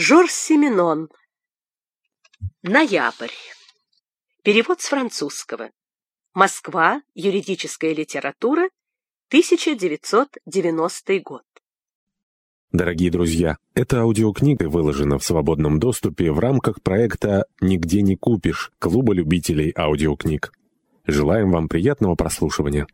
Жорж Семенон. Ноябрь. Перевод с французского. Москва. Юридическая литература. 1990 год. Дорогие друзья, эта аудиокнига выложена в свободном доступе в рамках проекта «Нигде не купишь» Клуба любителей аудиокниг. Желаем вам приятного прослушивания.